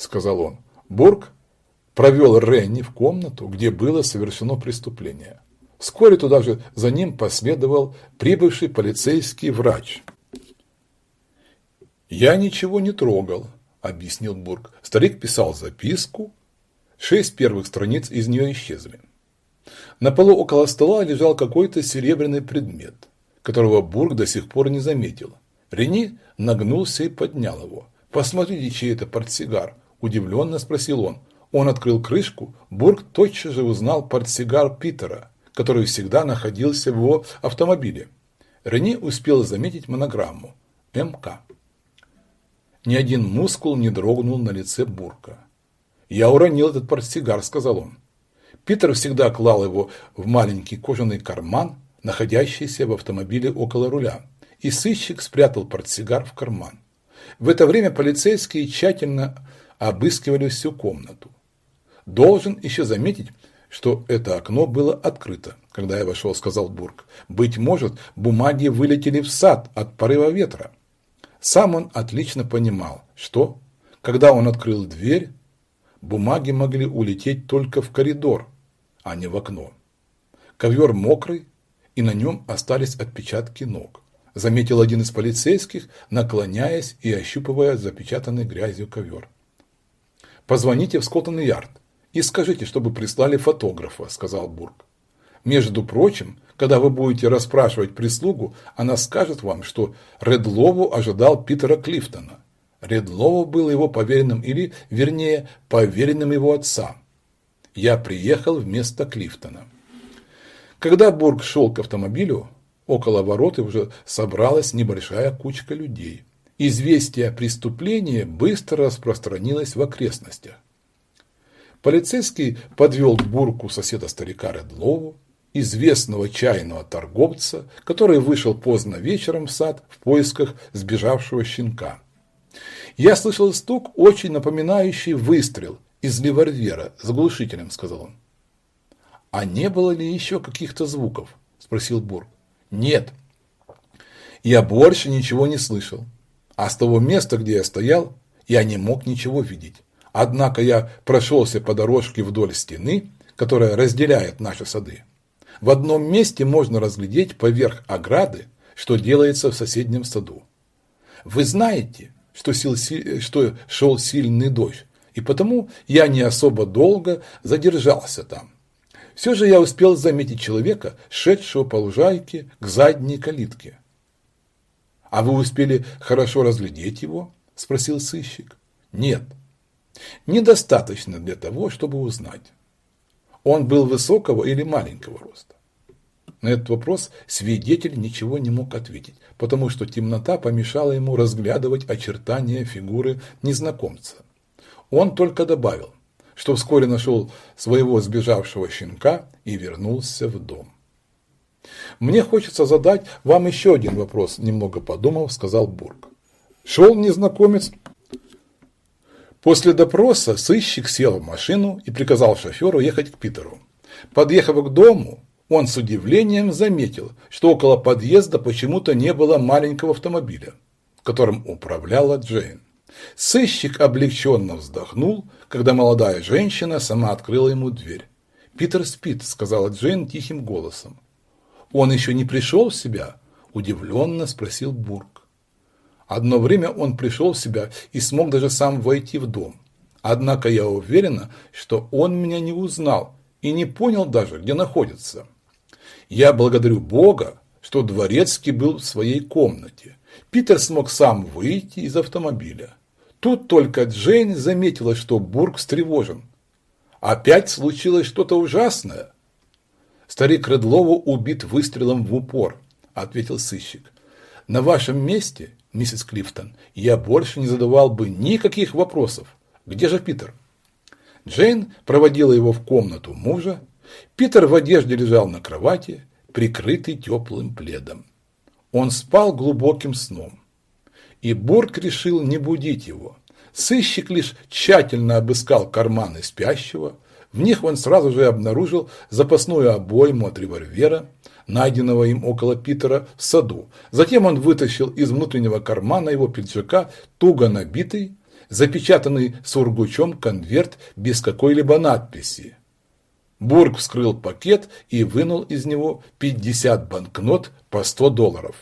сказал он. Бург провел Ренни в комнату, где было совершено преступление. Вскоре туда же за ним последовал прибывший полицейский врач. «Я ничего не трогал», – объяснил Бург. Старик писал записку, шесть первых страниц из нее исчезли. На полу около стола лежал какой-то серебряный предмет, которого Бург до сих пор не заметил. Рени нагнулся и поднял его. «Посмотрите, чей это портсигар», – удивленно спросил он. Он открыл крышку, Бург тотчас же узнал портсигар Питера, который всегда находился в его автомобиле. Рени успел заметить монограмму «МК». Ни один мускул не дрогнул на лице Бурка. «Я уронил этот портсигар», – сказал он. Питер всегда клал его в маленький кожаный карман, находящийся в автомобиле около руля, и сыщик спрятал портсигар в карман. В это время полицейские тщательно обыскивали всю комнату. Должен еще заметить, что это окно было открыто, когда я вошел, сказал Бург. Быть может, бумаги вылетели в сад от порыва ветра. Сам он отлично понимал, что, когда он открыл дверь, бумаги могли улететь только в коридор, а не в окно. Ковер мокрый, и на нем остались отпечатки ног. Заметил один из полицейских, наклоняясь и ощупывая запечатанный грязью ковер. «Позвоните в Скоттон-Ярд и скажите, чтобы прислали фотографа», – сказал Бург. «Между прочим, когда вы будете расспрашивать прислугу, она скажет вам, что Редлову ожидал Питера Клифтона. Редлову был его поверенным или, вернее, поверенным его отца. Я приехал вместо Клифтона. Когда Бург шел к автомобилю, около ворот уже собралась небольшая кучка людей. Известие о преступлении быстро распространилось в окрестностях. Полицейский подвел к Бурку соседа старика Редлову, известного чайного торговца, который вышел поздно вечером в сад в поисках сбежавшего щенка. «Я слышал стук, очень напоминающий выстрел из револьвера с глушителем», – сказал он. «А не было ли еще каких-то звуков?» – спросил Бург. «Нет. Я больше ничего не слышал. А с того места, где я стоял, я не мог ничего видеть. Однако я прошелся по дорожке вдоль стены, которая разделяет наши сады. В одном месте можно разглядеть поверх ограды, что делается в соседнем саду. Вы знаете, что, сил, что шел сильный дождь, и потому я не особо долго задержался там. Все же я успел заметить человека, шедшего по лужайке к задней калитке. «А вы успели хорошо разглядеть его?» – спросил сыщик. «Нет, недостаточно для того, чтобы узнать. Он был высокого или маленького роста? На этот вопрос свидетель ничего не мог ответить, потому что темнота помешала ему разглядывать очертания фигуры незнакомца. Он только добавил, что вскоре нашел своего сбежавшего щенка и вернулся в дом. «Мне хочется задать вам еще один вопрос», – немного подумав, сказал Бург. Шел незнакомец После допроса сыщик сел в машину и приказал шоферу ехать к Питеру. Подъехав к дому, он с удивлением заметил, что около подъезда почему-то не было маленького автомобиля, которым управляла Джейн. Сыщик облегченно вздохнул, когда молодая женщина сама открыла ему дверь. «Питер спит», – сказала Джейн тихим голосом. «Он еще не пришел в себя?» – удивленно спросил Бург. Одно время он пришел в себя и смог даже сам войти в дом. Однако я уверена, что он меня не узнал и не понял даже, где находится. Я благодарю Бога, что Дворецкий был в своей комнате. Питер смог сам выйти из автомобиля. Тут только Джейн заметила, что Бург встревожен. Опять случилось что-то ужасное. Старик Редлову убит выстрелом в упор, ответил сыщик. На вашем месте миссис Клифтон, я больше не задавал бы никаких вопросов. Где же Питер? Джейн проводила его в комнату мужа. Питер в одежде лежал на кровати, прикрытый теплым пледом. Он спал глубоким сном. И Бург решил не будить его. Сыщик лишь тщательно обыскал карманы спящего. В них он сразу же обнаружил запасную обойму от револьвера, найденного им около Питера в саду. Затем он вытащил из внутреннего кармана его пиджака туго набитый, запечатанный сургучом конверт без какой-либо надписи. Бург вскрыл пакет и вынул из него 50 банкнот по 100 долларов.